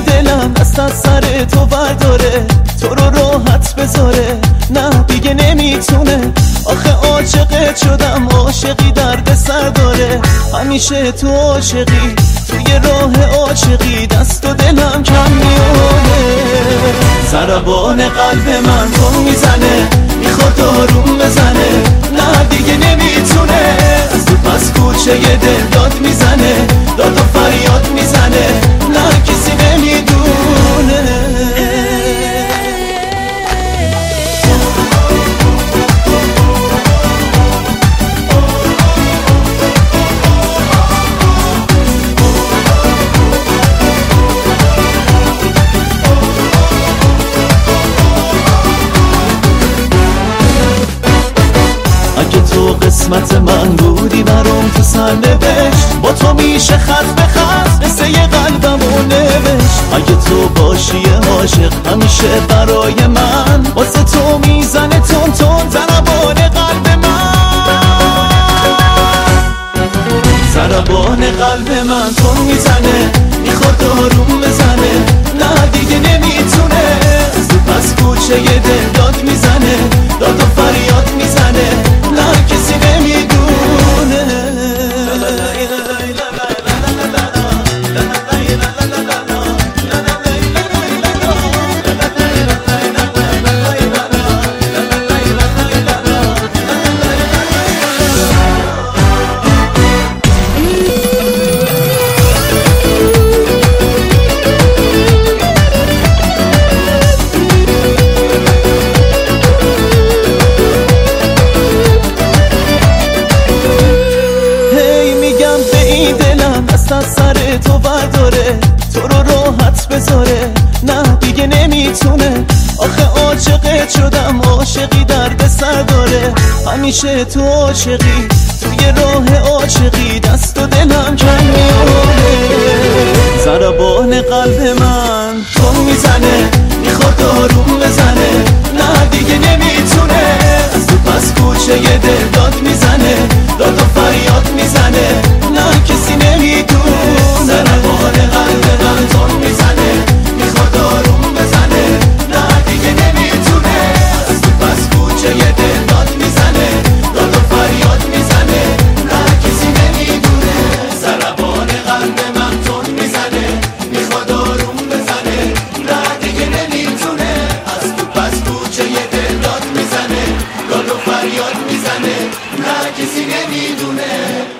دلم دست از سر تو برداره. تو رو راحت بذاره. نه دیگه نمی‌تونه. آخه عاشقت شدم عاشقی درد سر داره. همیشه تو عاشقی توی راه عاشقی. دست و دلم کم میونه زربان قلب من تو می‌زنه. می‌خواد آروم بزنه. نه دیگه نمی‌تونه. از تو پس کوچه دل داد می‌زنه. داد و فریاد می‌زنه. قسمت من بودی برام تو سرنوشت. با تو میشه خط به خط یه قلبم و نوشت. اگه تو باشی عاشق همیشه برای من. واسه تو می‌زنه تون تون زربان قلب من. زربان قلب من تون می‌زنه. نذاره نه دیگه نمی‌تونه. آخه عاشقت شدم عاشقی درد سر داره. همیشه تو عاشقی توی راه عاشقی. دست و دلم کم میاره زربان قلب من تو می‌زنه. می‌خواد دارون بزنه. نه دیگه نمی‌تونه. از تو پس کوچه یه دل داد می‌زنه. gemi né?